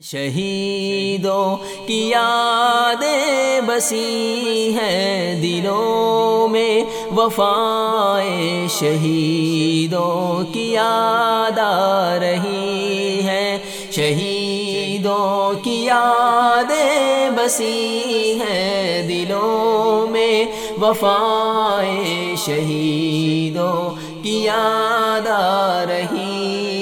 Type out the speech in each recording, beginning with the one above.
شہیدوں کی یادیں بسی ہیں دلوں میں وفائے شہیدوں کی یاد آ رہی ہے شہیدوں کی یادیں بسی ہیں دلوں میں وفائے شہیدوں کی یاد آ رہی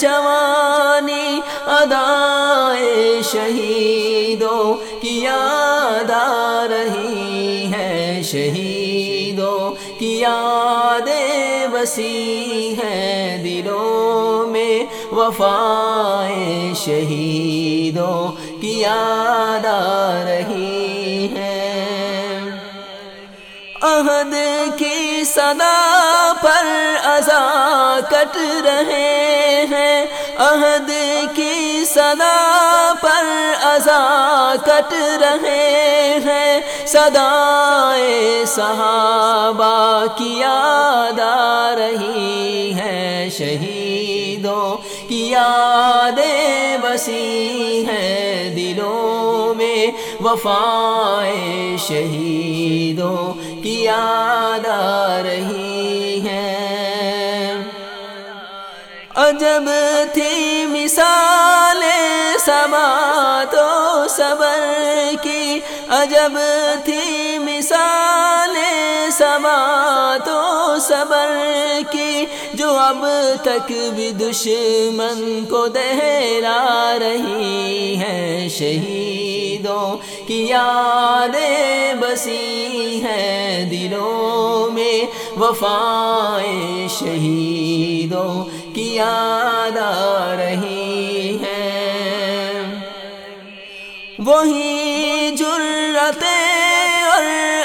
جوانی ادائے شہیدوں کی یاد آ رہی ہے، شہیدوں کی یادیں بسی ہیں دلوں میں وفائے شہیدوں کی یاد آ رہی ہے۔ عہد کی صدا پر ازا کٹ رہے ہیں۔ عہد کی صدا پر ازا کٹ رہے ہیں۔ صدائے صحابہ کی یاد آ رہی ہے۔ شہیدوں کی یادیں بسی ہیں۔ دلوں میں وفائے شہیدوں کی یاد آ رہی ہے۔ عجب تھی مثال سما تو صبر کی۔ عجب تھی مثال سما تو صبر کی۔ جو اب تک بھی دشمن کو دہرا رہی ہے شہیدوں کی یادیں بسی ہیں، دلوں میں وفائے شہیدوں کی یاد آ رہی ہے وہی جرتیں اور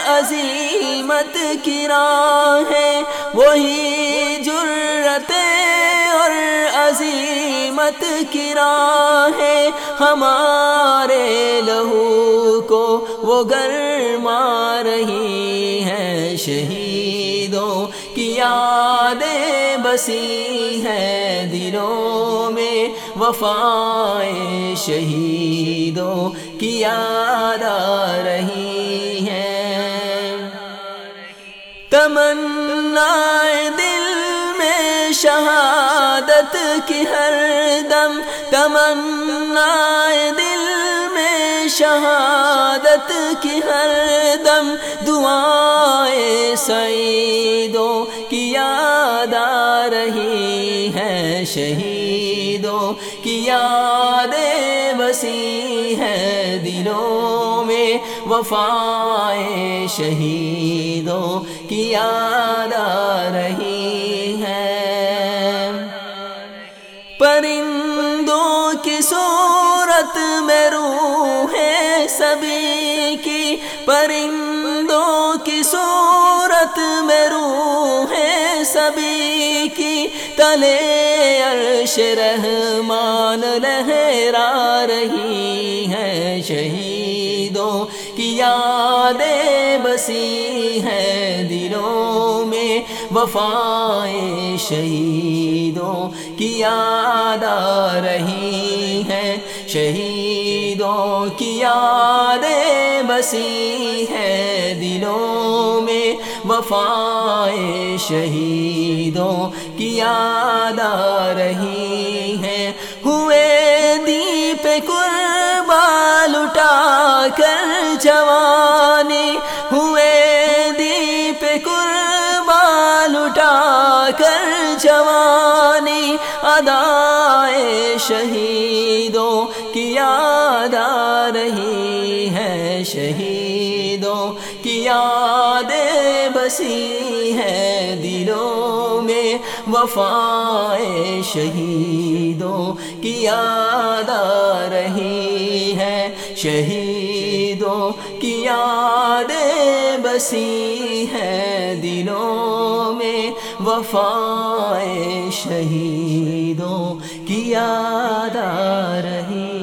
عظیمت کی راہ ہے وہی جرتیں اور عظیمت کی راہ ہے ہمارے لہو کو وہ گرما رہی ہے، شہیدوں کی یادیں بسی ہیں دلوں میں وفائے شہیدوں کی یاد آ رہی شہادت کی ہر دم تمنا دل میں شہادت کی ہر دم دعائیں سعیدوں کی یاد آ رہی ہے، شہیدوں کی یادیں بسی ہیں دلوں میں وفائے شہیدوں کی یاد آ رہی پرندوں کی صورت میں روح ہے سبھی کی پرندوں کی صورت میں روح ہے سبھی کی تلے عرش رحمان لہرا رہی ہے۔ شہیدوں کی یادیں بسی ہیں دلوں میں۔ وفائے شہیدوں کی یاد آ رہی ہے۔ شہیدوں کی یادیں بسی ہیں دلوں میں وفائے شہیدوں کی یاد آ رہی ہے۔ ہوئے دیپ قربان اٹھا کر جوانی ہوئے دیپ قربان اٹھا کر جوانی ادائے شہیدوں کی یاد آ رہی ہے شہیدوں کی یادیں بسی ہیں دلوں میں وفائے شہیدوں کی یاد آ رہی ہے۔ شہیدوں کی یادیں بسی ہیں دلوں میں وفائے شہیدوں کی یاد آ رہی